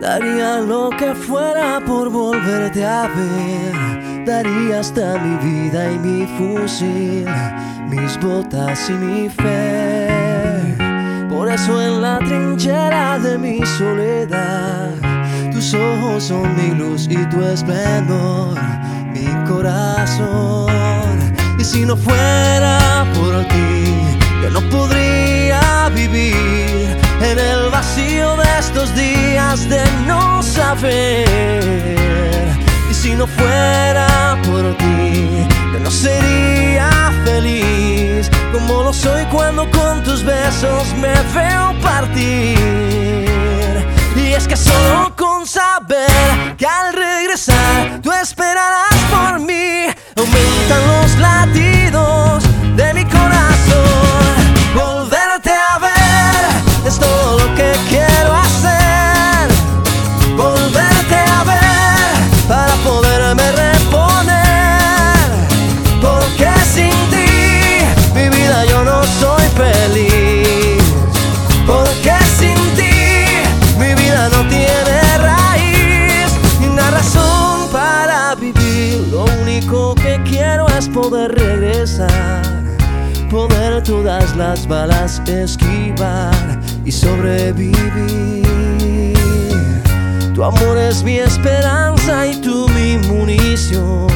Daría lo que fuera por volverte a ver. Daría hasta mi vida y mi fusil, mis botas y mi fe. Por eso en la trinchera de mi soledad, tus ojos son mi luz y tu esplendor, mi corazón. Y si no fuera por ti, yo no podría vivir en el vacío de estos días de no saber. Y si no fuera por ti, yo no sería feliz como lo soy cuando con tus besos me veo partir. Y es que solo con saber que al regresar tú esperarás no tiene raíz ni una razón para vivir. Lo único que quiero es poder regresar, poder todas las balas esquivar y sobrevivir. Tu amor es mi esperanza y tú mi munición.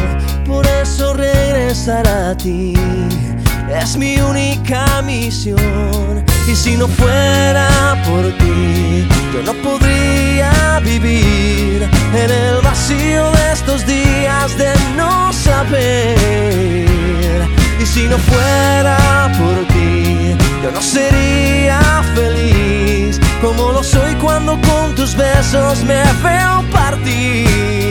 Por eso regresar a ti es mi única misión. Y si no fuera por ti, yo no podría vivir en el vacío de estos días de no saber. Y si no fuera por ti, yo no sería feliz como lo soy cuando con tus besos me veo partir.